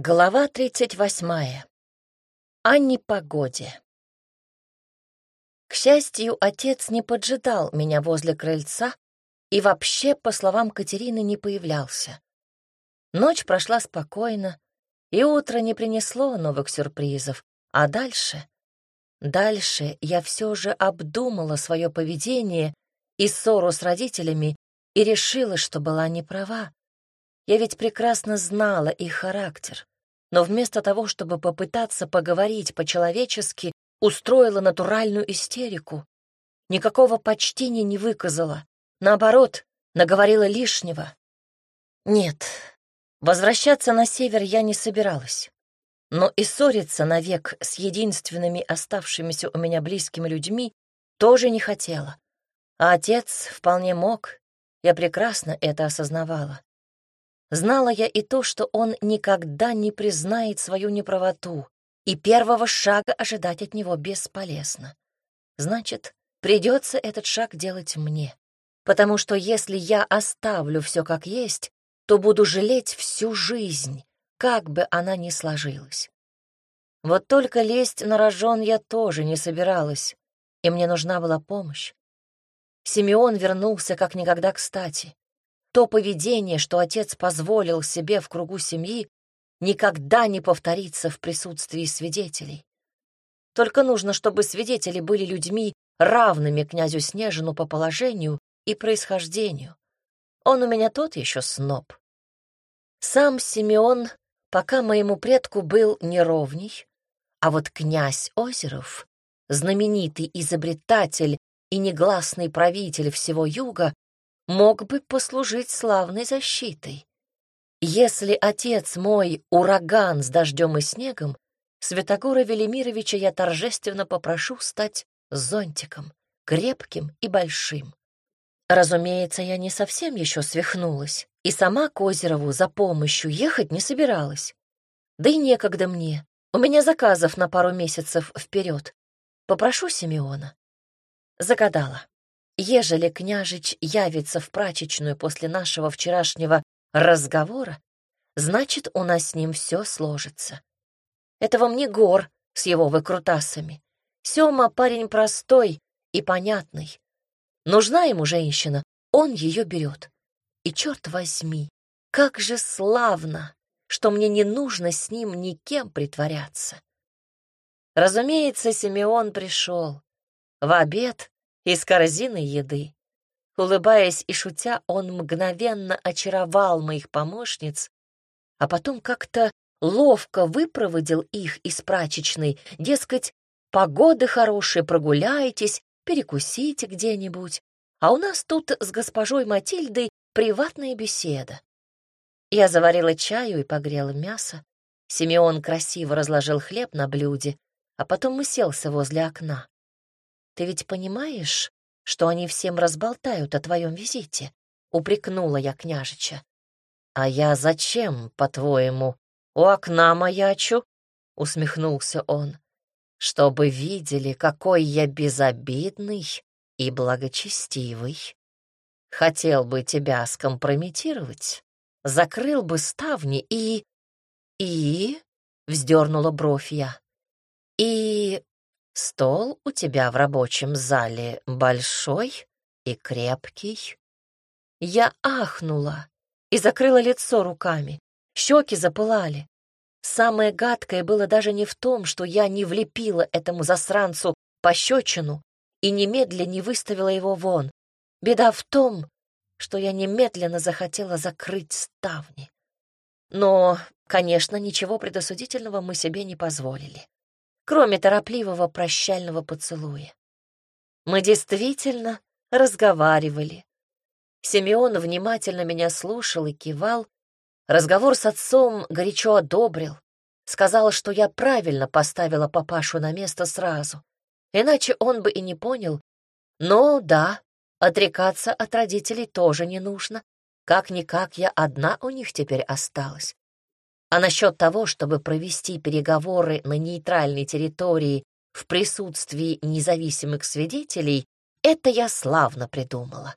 Глава 38. О непогоде. К счастью, отец не поджидал меня возле крыльца и вообще, по словам Катерины, не появлялся. Ночь прошла спокойно, и утро не принесло новых сюрпризов. А дальше? Дальше я все же обдумала свое поведение и ссору с родителями и решила, что была неправа. Я ведь прекрасно знала их характер, но вместо того, чтобы попытаться поговорить по-человечески, устроила натуральную истерику. Никакого почтения не выказала. Наоборот, наговорила лишнего. Нет, возвращаться на север я не собиралась. Но и ссориться навек с единственными оставшимися у меня близкими людьми тоже не хотела. А отец вполне мог, я прекрасно это осознавала. Знала я и то, что он никогда не признает свою неправоту, и первого шага ожидать от него бесполезно. Значит, придется этот шаг делать мне, потому что если я оставлю все как есть, то буду жалеть всю жизнь, как бы она ни сложилась. Вот только лезть на рожон я тоже не собиралась, и мне нужна была помощь. Симеон вернулся как никогда кстати. То поведение, что отец позволил себе в кругу семьи, никогда не повторится в присутствии свидетелей. Только нужно, чтобы свидетели были людьми, равными князю Снежину по положению и происхождению. Он у меня тот еще сноб. Сам Симеон пока моему предку был неровней, а вот князь Озеров, знаменитый изобретатель и негласный правитель всего юга, мог бы послужить славной защитой. Если отец мой — ураган с дождем и снегом, Святогора Велимировича я торжественно попрошу стать зонтиком, крепким и большим. Разумеется, я не совсем еще свихнулась, и сама к Озерову за помощью ехать не собиралась. Да и некогда мне, у меня заказов на пару месяцев вперед. Попрошу Симеона. Загадала. Ежели княжич явится в прачечную после нашего вчерашнего разговора, значит, у нас с ним все сложится. Это вам не гор с его выкрутасами. Сёма парень простой и понятный. Нужна ему женщина, он ее берет. И черт возьми, как же славно, что мне не нужно с ним никем притворяться. Разумеется, Симеон пришел. В обед из корзины еды. Улыбаясь и шутя, он мгновенно очаровал моих помощниц, а потом как-то ловко выпроводил их из прачечной, дескать, погода хорошая, прогуляйтесь, перекусите где-нибудь, а у нас тут с госпожой Матильдой приватная беседа. Я заварила чаю и погрела мясо. Симеон красиво разложил хлеб на блюде, а потом уселся возле окна. Ты ведь понимаешь, что они всем разболтают о твоем визите?» — упрекнула я княжича. «А я зачем, по-твоему, у окна маячу?» — усмехнулся он. «Чтобы видели, какой я безобидный и благочестивый. Хотел бы тебя скомпрометировать, закрыл бы ставни и...» «И?» — вздернула бровь я. «И Стол у тебя в рабочем зале большой и крепкий. Я ахнула и закрыла лицо руками. Щеки запылали. Самое гадкое было даже не в том, что я не влепила этому засранцу пощечину и немедленно не выставила его вон. Беда в том, что я немедленно захотела закрыть ставни. Но, конечно, ничего предосудительного мы себе не позволили кроме торопливого прощального поцелуя. Мы действительно разговаривали. Симеон внимательно меня слушал и кивал. Разговор с отцом горячо одобрил. Сказал, что я правильно поставила папашу на место сразу. Иначе он бы и не понял. Но да, отрекаться от родителей тоже не нужно. Как-никак я одна у них теперь осталась. А насчет того, чтобы провести переговоры на нейтральной территории в присутствии независимых свидетелей, это я славно придумала.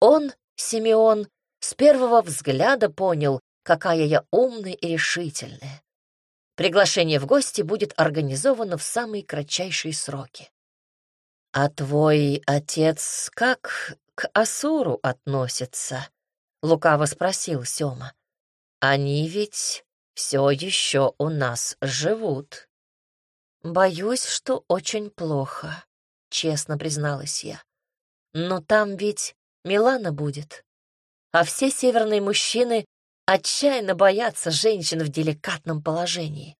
Он, Симеон, с первого взгляда понял, какая я умная и решительная. Приглашение в гости будет организовано в самые кратчайшие сроки. «А твой отец как к Асуру относится?» — лукаво спросил Сёма. «Они ведь все еще у нас живут». «Боюсь, что очень плохо», — честно призналась я. «Но там ведь Милана будет, а все северные мужчины отчаянно боятся женщин в деликатном положении.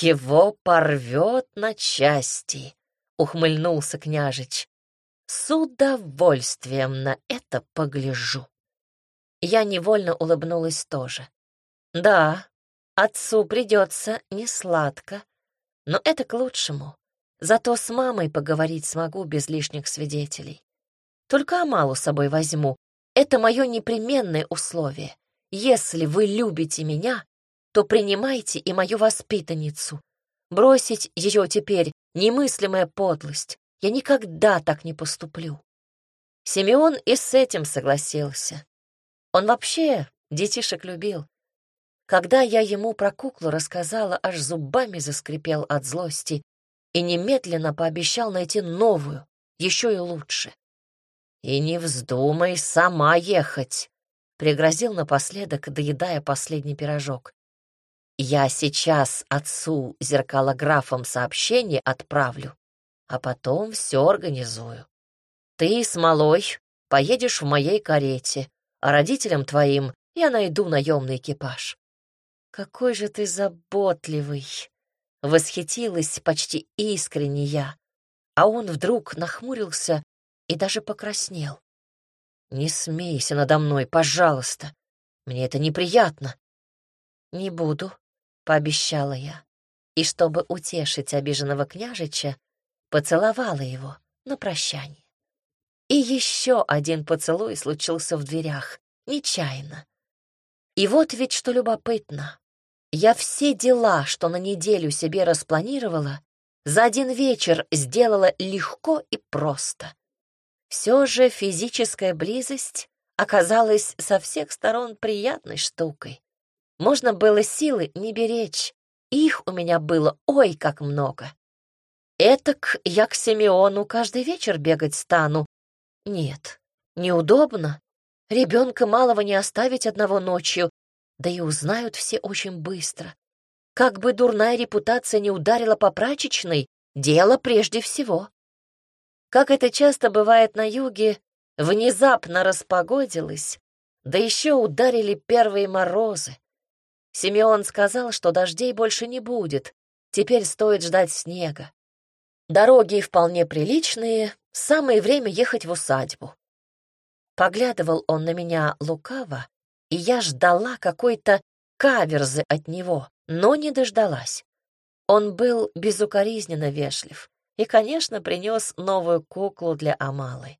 «Его порвет на части», — ухмыльнулся княжич. «С удовольствием на это погляжу». Я невольно улыбнулась тоже. «Да, отцу придется несладко, но это к лучшему. Зато с мамой поговорить смогу без лишних свидетелей. Только Амалу с собой возьму. Это мое непременное условие. Если вы любите меня, то принимайте и мою воспитанницу. Бросить ее теперь — немыслимая подлость. Я никогда так не поступлю. Симеон и с этим согласился. Он вообще детишек любил. Когда я ему про куклу рассказала, аж зубами заскрипел от злости и немедленно пообещал найти новую, еще и лучше. «И не вздумай сама ехать», Пригрозил напоследок, доедая последний пирожок. «Я сейчас отцу зеркалографом сообщение отправлю, а потом все организую. Ты с малой поедешь в моей карете, а родителям твоим я найду наемный экипаж». «Какой же ты заботливый!» — восхитилась почти искренне я, а он вдруг нахмурился и даже покраснел. «Не смейся надо мной, пожалуйста. Мне это неприятно». «Не буду», — пообещала я. И чтобы утешить обиженного княжича, поцеловала его на прощание. И еще один поцелуй случился в дверях, нечаянно. И вот ведь что любопытно. Я все дела, что на неделю себе распланировала, за один вечер сделала легко и просто. Все же физическая близость оказалась со всех сторон приятной штукой. Можно было силы не беречь, их у меня было ой как много. Этак я к Симеону каждый вечер бегать стану. Нет, неудобно. Ребенка малого не оставить одного ночью, да и узнают все очень быстро. Как бы дурная репутация не ударила по прачечной, дело прежде всего. Как это часто бывает на юге, внезапно распогодилось, да еще ударили первые морозы. Симеон сказал, что дождей больше не будет, теперь стоит ждать снега. Дороги вполне приличные, самое время ехать в усадьбу. Поглядывал он на меня лукаво, и я ждала какой-то каверзы от него, но не дождалась. Он был безукоризненно вежлив и, конечно, принес новую куклу для Амалы.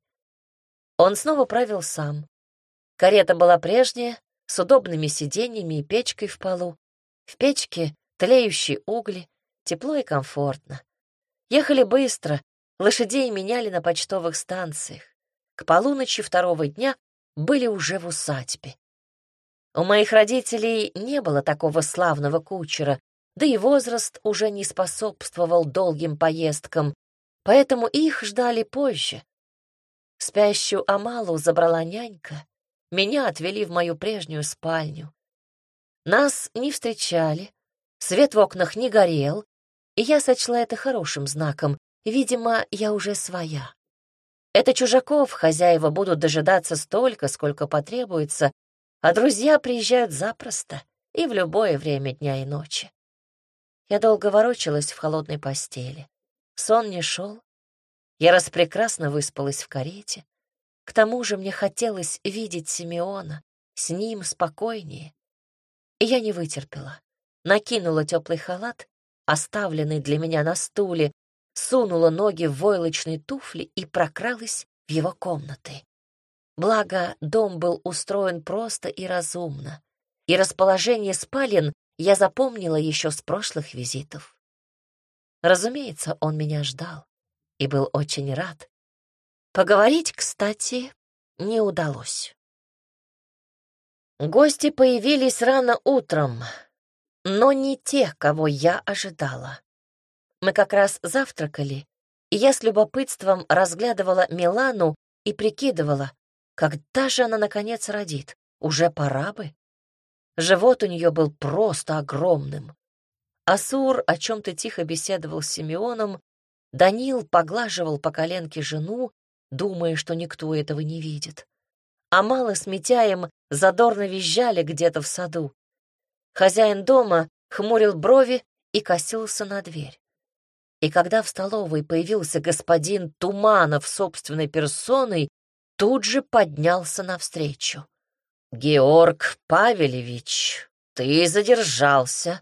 Он снова правил сам. Карета была прежняя, с удобными сиденьями и печкой в полу. В печке тлеющие угли, тепло и комфортно. Ехали быстро, лошадей меняли на почтовых станциях. К полуночи второго дня были уже в усадьбе. У моих родителей не было такого славного кучера, да и возраст уже не способствовал долгим поездкам, поэтому их ждали позже. Спящую Амалу забрала нянька, меня отвели в мою прежнюю спальню. Нас не встречали, свет в окнах не горел, и я сочла это хорошим знаком, видимо, я уже своя. Это чужаков хозяева будут дожидаться столько, сколько потребуется, а друзья приезжают запросто и в любое время дня и ночи. Я долго ворочалась в холодной постели. Сон не шел. Я распрекрасно выспалась в карете. К тому же мне хотелось видеть Симеона, с ним спокойнее. И я не вытерпела. Накинула теплый халат, оставленный для меня на стуле, сунула ноги в войлочные туфли и прокралась в его комнаты. Благо, дом был устроен просто и разумно, и расположение спален я запомнила еще с прошлых визитов. Разумеется, он меня ждал и был очень рад. Поговорить, кстати, не удалось. Гости появились рано утром, но не те, кого я ожидала. Мы как раз завтракали, и я с любопытством разглядывала Милану и прикидывала, когда же она, наконец, родит. Уже пора бы. Живот у нее был просто огромным. Асур о чем-то тихо беседовал с Симеоном, Данил поглаживал по коленке жену, думая, что никто этого не видит. А мало с Митяем задорно визжали где-то в саду. Хозяин дома хмурил брови и косился на дверь. И когда в столовой появился господин Туманов собственной персоной, тут же поднялся навстречу. «Георг Павелевич, ты задержался.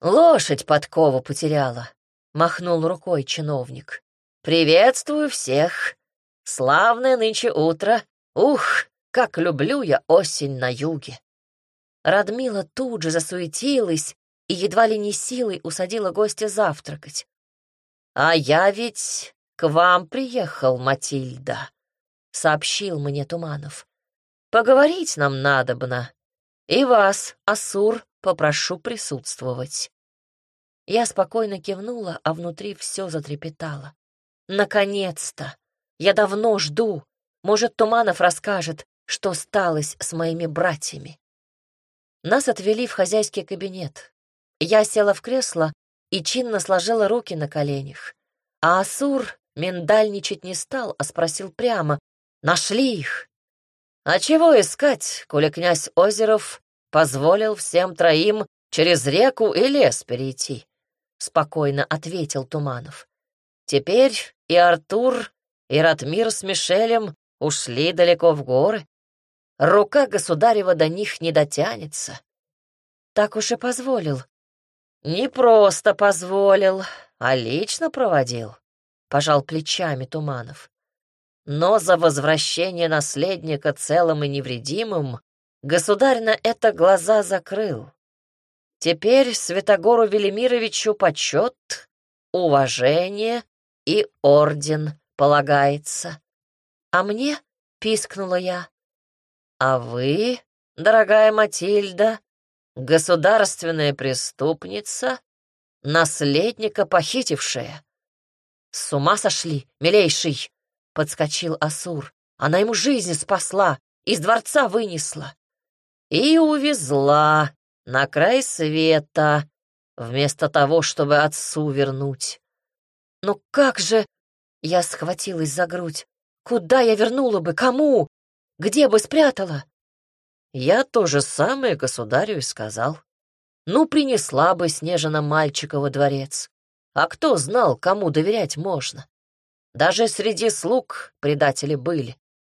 Лошадь подкову потеряла», — махнул рукой чиновник. «Приветствую всех. Славное нынче утро. Ух, как люблю я осень на юге!» Радмила тут же засуетилась и едва ли не силой усадила гостя завтракать. «А я ведь к вам приехал, Матильда», — сообщил мне Туманов. «Поговорить нам надобно, и вас, Асур, попрошу присутствовать». Я спокойно кивнула, а внутри все затрепетало. «Наконец-то! Я давно жду. Может, Туманов расскажет, что сталось с моими братьями». Нас отвели в хозяйский кабинет. Я села в кресло и чинно сложила руки на коленях. А Асур миндальничать не стал, а спросил прямо, нашли их. А чего искать, коли князь Озеров позволил всем троим через реку и лес перейти? Спокойно ответил Туманов. Теперь и Артур, и Ратмир с Мишелем ушли далеко в горы. Рука государева до них не дотянется. Так уж и позволил, «Не просто позволил, а лично проводил», — пожал плечами Туманов. «Но за возвращение наследника целым и невредимым государь на это глаза закрыл. Теперь Святогору Велимировичу почет, уважение и орден полагается. А мне, — пискнула я, — а вы, дорогая Матильда, Государственная преступница, наследника похитившая. С ума сошли, милейший, подскочил Асур. Она ему жизнь спасла, из дворца вынесла. И увезла на край света, вместо того, чтобы отцу вернуть. Ну как же... Я схватилась за грудь. Куда я вернула бы? Кому? Где бы спрятала? Я то же самое государю и сказал. Ну, принесла бы Снежина мальчика во дворец. А кто знал, кому доверять можно? Даже среди слуг предатели были.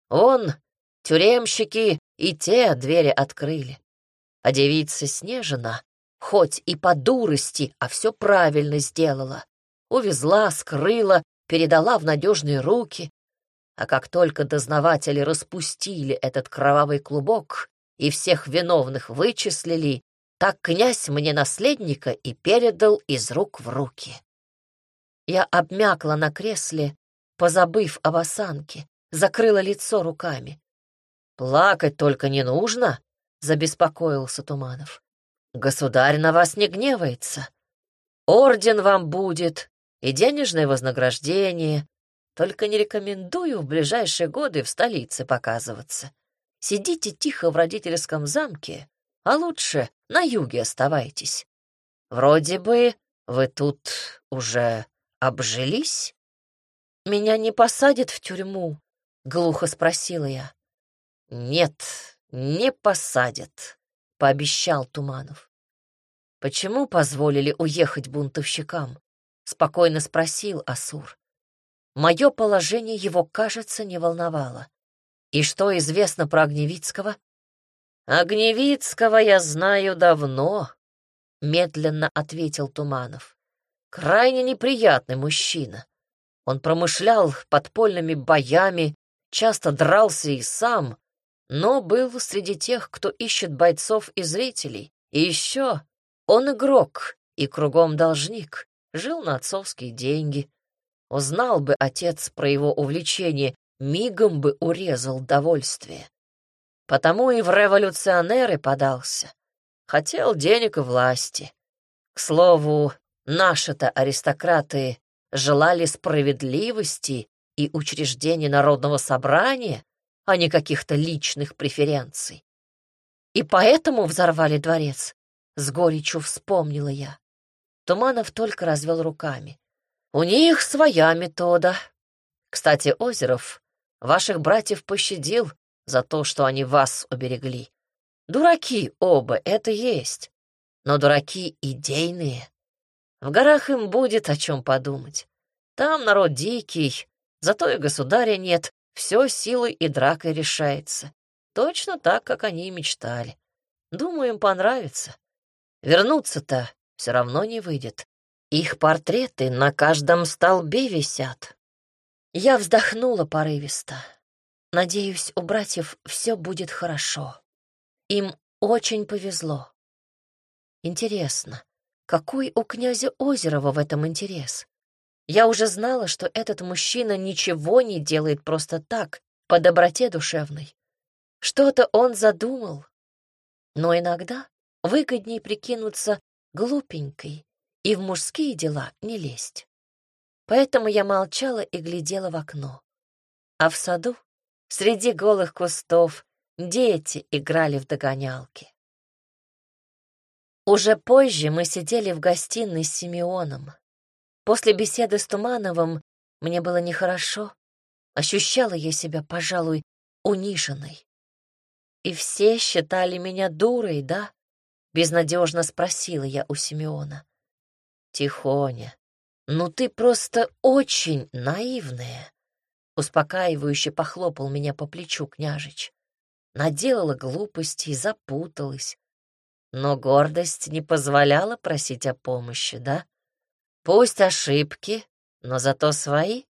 Он, тюремщики и те двери открыли. А девица Снежина, хоть и по дурости, а все правильно сделала. Увезла, скрыла, передала в надежные руки. А как только дознаватели распустили этот кровавый клубок, и всех виновных вычислили, так князь мне наследника и передал из рук в руки. Я обмякла на кресле, позабыв об осанке, закрыла лицо руками. «Плакать только не нужно», — забеспокоился Туманов. «Государь на вас не гневается. Орден вам будет и денежное вознаграждение. Только не рекомендую в ближайшие годы в столице показываться. Сидите тихо в родительском замке, а лучше на юге оставайтесь. Вроде бы вы тут уже обжились? Меня не посадят в тюрьму? Глухо спросила я. Нет, не посадят, пообещал Туманов. Почему позволили уехать бунтовщикам? Спокойно спросил Асур. Мое положение его, кажется, не волновало. И что известно про Огневицкого? Огневицкого я знаю давно, медленно ответил Туманов. Крайне неприятный мужчина. Он промышлял подпольными боями, часто дрался и сам, но был среди тех, кто ищет бойцов и зрителей. И еще он игрок и кругом должник, жил на отцовские деньги. Узнал бы отец про его увлечение мигом бы урезал довольствие. Потому и в революционеры подался. Хотел денег и власти. К слову, наши-то аристократы желали справедливости и учреждения народного собрания, а не каких-то личных преференций. И поэтому взорвали дворец, с горечью вспомнила я. Туманов только развел руками. У них своя метода. Кстати, Озеров ваших братьев пощадил за то, что они вас уберегли. Дураки оба, это есть. Но дураки идейные. В горах им будет о чем подумать. Там народ дикий, зато и государя нет, все силой и дракой решается. Точно так, как они и мечтали. Думаю, им понравится. Вернуться-то все равно не выйдет. Их портреты на каждом столбе висят. Я вздохнула порывисто. Надеюсь, у братьев все будет хорошо. Им очень повезло. Интересно, какой у князя Озерова в этом интерес? Я уже знала, что этот мужчина ничего не делает просто так, по доброте душевной. Что-то он задумал. Но иногда выгоднее прикинуться глупенькой и в мужские дела не лезть. Поэтому я молчала и глядела в окно. А в саду, среди голых кустов, дети играли в догонялки. Уже позже мы сидели в гостиной с Симеоном. После беседы с Тумановым мне было нехорошо. Ощущала я себя, пожалуй, униженной. И все считали меня дурой, да? Безнадежно спросила я у Симеона. Тихоня, ну ты просто очень наивная. Успокаивающе похлопал меня по плечу княжич. Наделала глупостей, запуталась. Но гордость не позволяла просить о помощи, да? Пусть ошибки, но зато свои.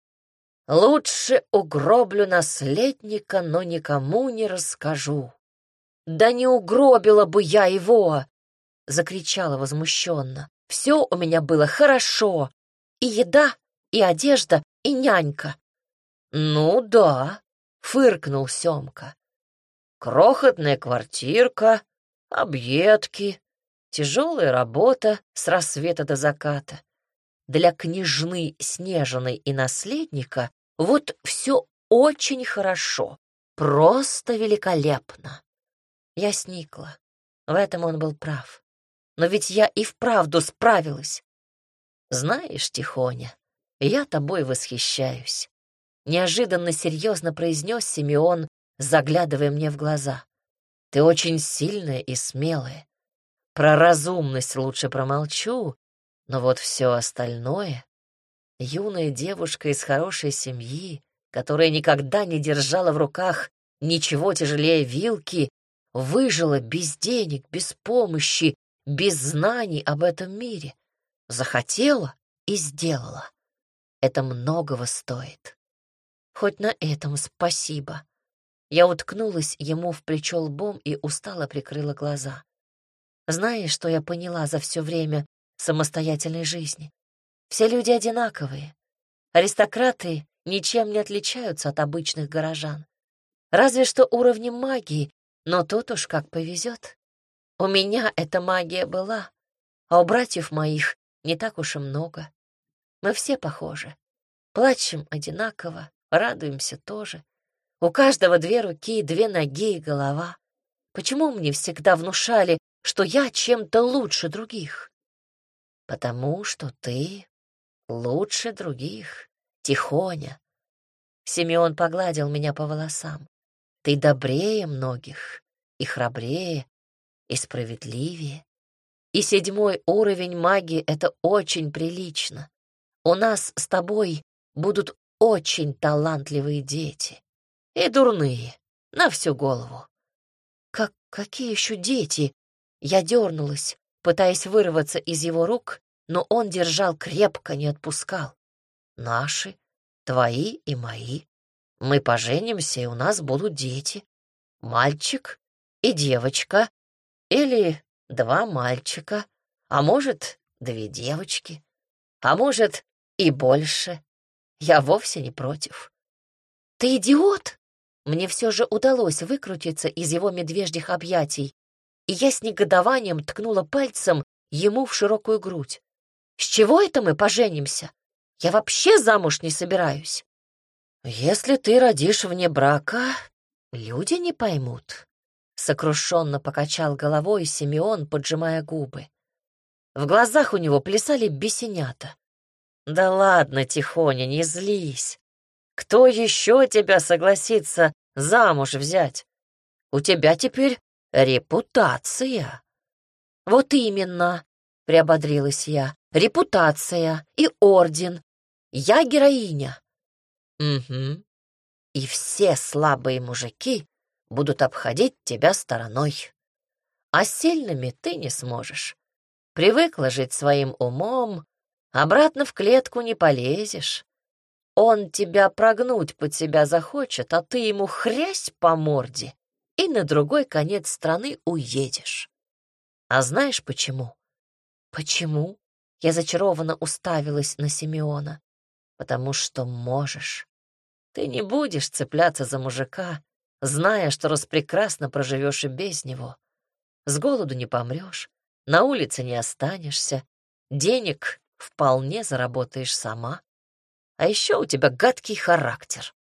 Лучше угроблю наследника, но никому не расскажу. «Да не угробила бы я его!» — закричала возмущенно. «Все у меня было хорошо. И еда, и одежда, и нянька». «Ну да», — фыркнул Семка. «Крохотная квартирка, объедки, тяжелая работа с рассвета до заката. Для княжны Снежиной и наследника вот все очень хорошо, просто великолепно. Я сникла. В этом он был прав. Но ведь я и вправду справилась. Знаешь, Тихоня, я тобой восхищаюсь. Неожиданно серьезно произнес Симеон, заглядывая мне в глаза. Ты очень сильная и смелая. Про разумность лучше промолчу, но вот все остальное... Юная девушка из хорошей семьи, которая никогда не держала в руках ничего тяжелее вилки, выжила без денег, без помощи, без знаний об этом мире. Захотела и сделала. Это многого стоит. Хоть на этом спасибо. Я уткнулась ему в плечо лбом и устало прикрыла глаза. Знаешь, что я поняла за все время самостоятельной жизни? Все люди одинаковые. Аристократы ничем не отличаются от обычных горожан. Разве что уровнем магии но тут уж как повезет. У меня эта магия была, а у братьев моих не так уж и много. Мы все похожи. Плачем одинаково, радуемся тоже. У каждого две руки, две ноги и голова. Почему мне всегда внушали, что я чем-то лучше других? Потому что ты лучше других, тихоня. Симеон погладил меня по волосам. Ты добрее многих, и храбрее, и справедливее. И седьмой уровень магии — это очень прилично. У нас с тобой будут очень талантливые дети. И дурные, на всю голову. Как какие еще дети? Я дернулась, пытаясь вырваться из его рук, но он держал крепко, не отпускал. Наши, твои и мои. Мы поженимся, и у нас будут дети. Мальчик и девочка. Или два мальчика. А может, две девочки. А может, и больше. Я вовсе не против. «Ты идиот?» Мне все же удалось выкрутиться из его медвежьих объятий, и я с негодованием ткнула пальцем ему в широкую грудь. «С чего это мы поженимся? Я вообще замуж не собираюсь». «Если ты родишь вне брака, люди не поймут», — сокрушенно покачал головой Симеон, поджимая губы. В глазах у него плясали бесенята. «Да ладно, Тихоня, не злись. Кто еще тебя согласится замуж взять? У тебя теперь репутация». «Вот именно», — приободрилась я, — «репутация и орден. Я героиня». «Угу. И все слабые мужики будут обходить тебя стороной. А сильными ты не сможешь. Привыкла жить своим умом, обратно в клетку не полезешь. Он тебя прогнуть под себя захочет, а ты ему хрясь по морде, и на другой конец страны уедешь. А знаешь почему? Почему? Я зачарованно уставилась на Симеона. Потому что можешь. Ты не будешь цепляться за мужика, зная, что распрекрасно проживешь и без него. С голоду не помрешь, на улице не останешься, денег вполне заработаешь сама. А еще у тебя гадкий характер.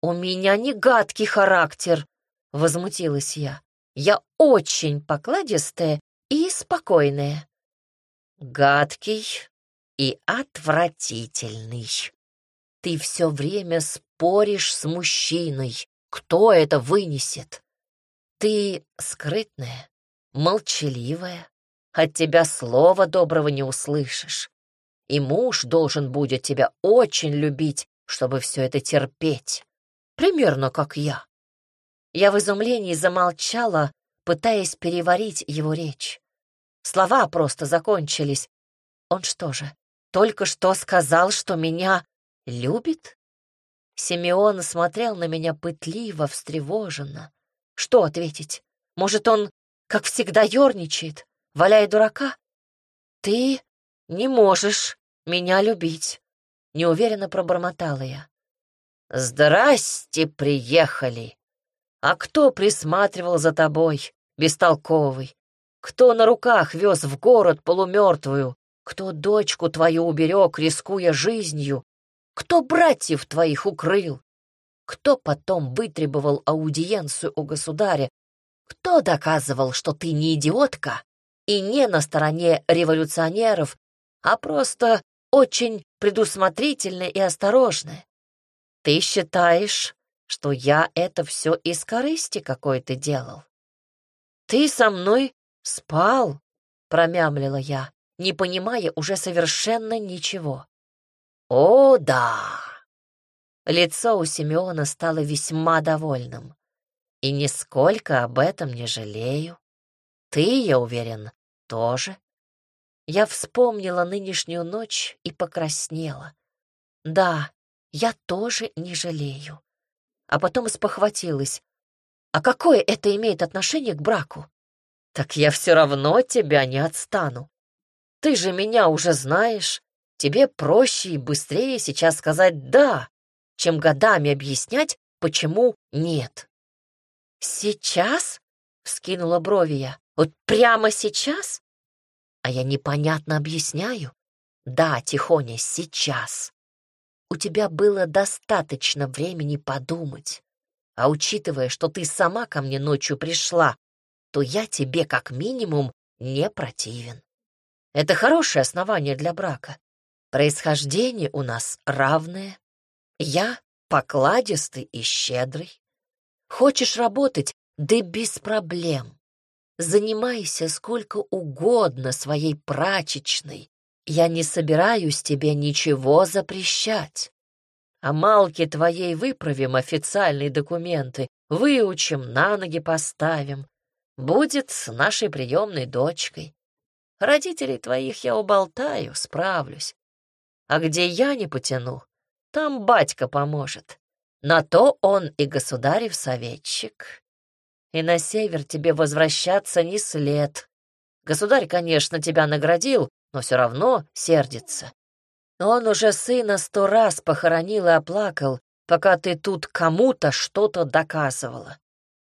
У меня не гадкий характер, возмутилась я. Я очень покладистая и спокойная. Гадкий и отвратительный. Ты все время споришь с мужчиной. Кто это вынесет? Ты скрытная, молчаливая, от тебя слова доброго не услышишь. И муж должен будет тебя очень любить, чтобы все это терпеть. Примерно как я. Я в изумлении замолчала, пытаясь переварить его речь. Слова просто закончились. Он что же, только что сказал, что меня любит? Симеон смотрел на меня пытливо, встревоженно. Что ответить? Может, он, как всегда, ерничает? валяя дурака? Ты не можешь меня любить, неуверенно пробормотала я. Здрасте, приехали. А кто присматривал за тобой, бестолковый? Кто на руках вез в город полумертвую? Кто дочку твою уберег, рискуя жизнью? Кто братьев твоих укрыл? Кто потом вытребовал аудиенцию у государя? Кто доказывал, что ты не идиотка, и не на стороне революционеров, а просто очень предусмотрительная и осторожная. Ты считаешь, что я это все из корысти какой-то делал? Ты со мной спал, промямлила я, не понимая уже совершенно ничего. О, да! Лицо у Симеона стало весьма довольным. И нисколько об этом не жалею. Ты, я уверен, тоже. Я вспомнила нынешнюю ночь и покраснела. Да, я тоже не жалею. А потом спохватилась. А какое это имеет отношение к браку? Так я все равно тебя не отстану. Ты же меня уже знаешь. Тебе проще и быстрее сейчас сказать «да», чем годами объяснять, почему «нет». «Сейчас?» — вскинула брови я. Вот прямо сейчас? А я непонятно объясняю. Да, Тихоня, сейчас. У тебя было достаточно времени подумать. А учитывая, что ты сама ко мне ночью пришла, то я тебе как минимум не противен. Это хорошее основание для брака. Происхождение у нас равное. Я покладистый и щедрый. Хочешь работать, да без проблем. Занимайся сколько угодно своей прачечной. Я не собираюсь тебе ничего запрещать. А Малке твоей выправим официальные документы, выучим, на ноги поставим. Будет с нашей приемной дочкой. Родителей твоих я уболтаю, справлюсь. А где я не потяну, там батька поможет. На то он и государев советчик и на север тебе возвращаться не след. Государь, конечно, тебя наградил, но все равно сердится. Он уже сына сто раз похоронил и оплакал, пока ты тут кому-то что-то доказывала.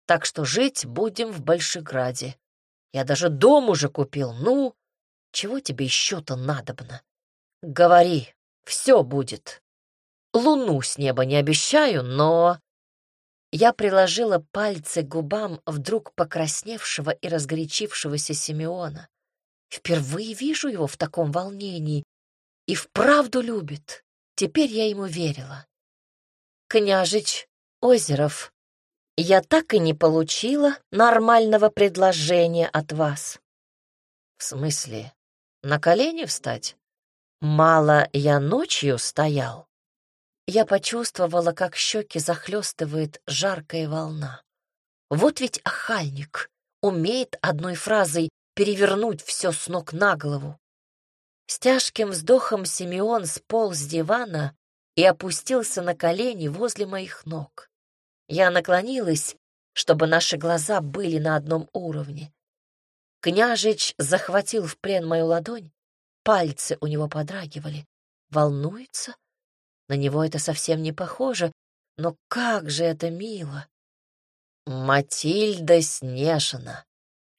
Так что жить будем в Большеграде. Я даже дом уже купил. Ну, чего тебе еще-то надобно? Говори, все будет. Луну с неба не обещаю, но... Я приложила пальцы к губам вдруг покрасневшего и разгорячившегося Симеона. Впервые вижу его в таком волнении. И вправду любит. Теперь я ему верила. Княжич Озеров, я так и не получила нормального предложения от вас. В смысле, на колени встать? Мало я ночью стоял. Я почувствовала, как щеки захлестывает жаркая волна. Вот ведь охальник умеет одной фразой перевернуть все с ног на голову. С тяжким вздохом Симеон сполз с дивана и опустился на колени возле моих ног. Я наклонилась, чтобы наши глаза были на одном уровне. Княжич захватил в плен мою ладонь, пальцы у него подрагивали. Волнуется? На него это совсем не похоже, но как же это мило! Матильда Снежина,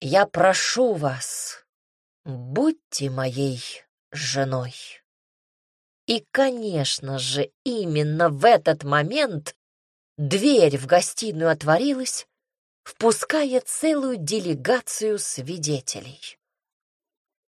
я прошу вас, будьте моей женой. И, конечно же, именно в этот момент дверь в гостиную отворилась, впуская целую делегацию свидетелей.